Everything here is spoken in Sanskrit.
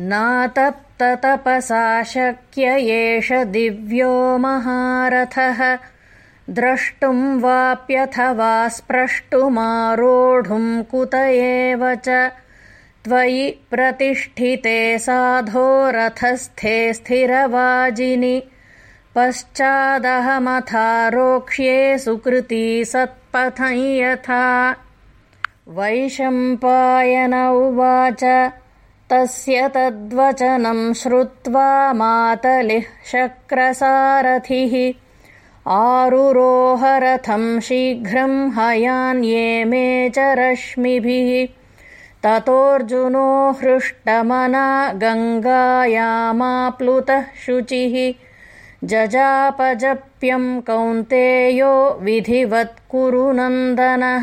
नातप्ततपसा शक्य एष दिव्यो महारथः। द्रष्टुम् वाप्यथवा स्प्रष्टुमारोढुम् कुत एव च। त्वयि प्रतिष्ठिते साधो रथस्थे स्थिरवाजिनि। पश्चादहमथारोक्ष्ये सुकृती सत्पथं यथा। वैशम्पायन उवाच तस्य तद्वचनम् श्रुत्वा मातलिः शक्रसारथिः। आरुरोहरथम् शीघ्रम् हयान्ये मे च रश्मिभिः। ततोऽर्जुनो हृष्टमना गङ्गायामाप्लुतः शुचिः। जजापजप्यम् कौन्तेयो विधिवत् कुरु नन्दनः